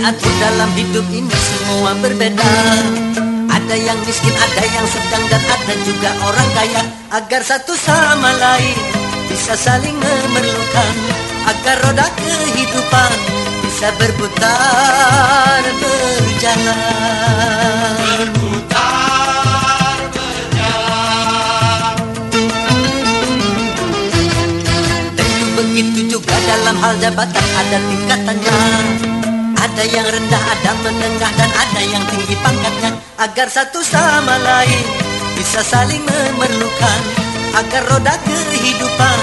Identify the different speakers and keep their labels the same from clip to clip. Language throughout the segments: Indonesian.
Speaker 1: diatur dalam hidup ini semua berbeda. Ada yang miskin, ada yang sedang dan ada juga orang kaya. Agar satu sama lain bisa saling memerlukan. Agar roda kehidupan bisa berputar berjalan.
Speaker 2: Berputar berjalan.
Speaker 1: Begitu juga dalam hal jabatan ada tingkatannya Ada yang rendah, ada menengah dan ada yang tinggi pangkatnya. Agar satu sama lain bisa saling memerlukan. Agar roda kehidupan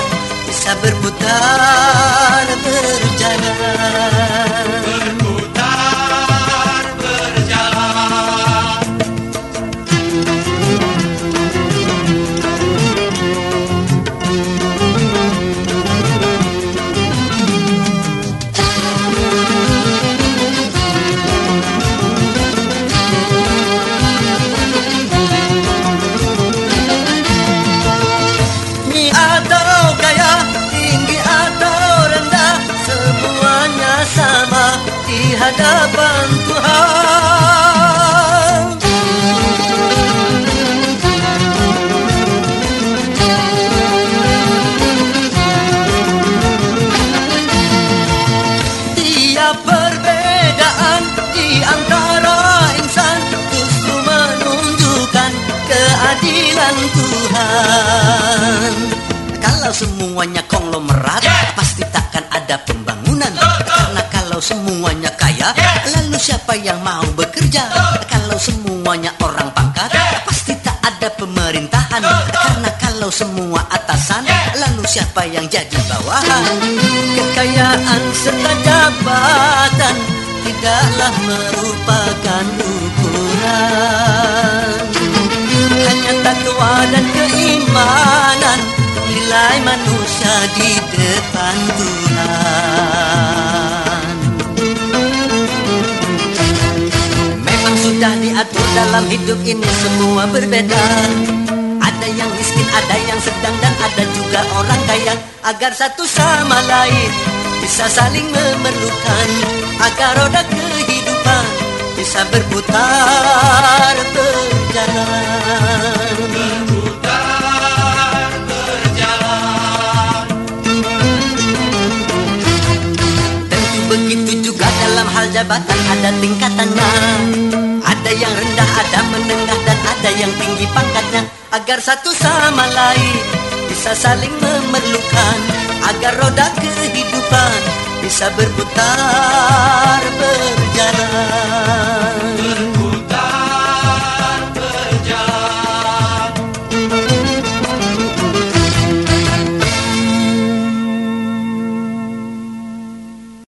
Speaker 1: bisa berputar berjalan Sama di hadapan Tuhan. Tiap perbedaan di antara insan Justru menunjukkan keadilan Tuhan. Kalau semuanya konglomerat siapa yang mau bekerja? Kalau semuanya orang pangkat Pasti tak ada pemerintahan. Karena kalau semua atasan Lalu siapa yang jadi bawahan? Kekayaan serta jabatan Tidaklah merupakan ukuran sudah diatur dalam hidup ini semua berbeda. Ada yang miskin, ada yang sedang dan ada juga orang kaya. Agar satu sama lain bisa saling memerlukan. Agar roda kehidupan bisa berputar berjalan.
Speaker 2: Berputar berjalan.
Speaker 1: Tentu begitu juga dalam hal jabatan ada tingkatannya Ada yang rendah, ada menengah dan ada yang tinggi pangkatnya. Agar satu sama lain bisa saling memerlukan. Agar roda kehidupan bisa berputar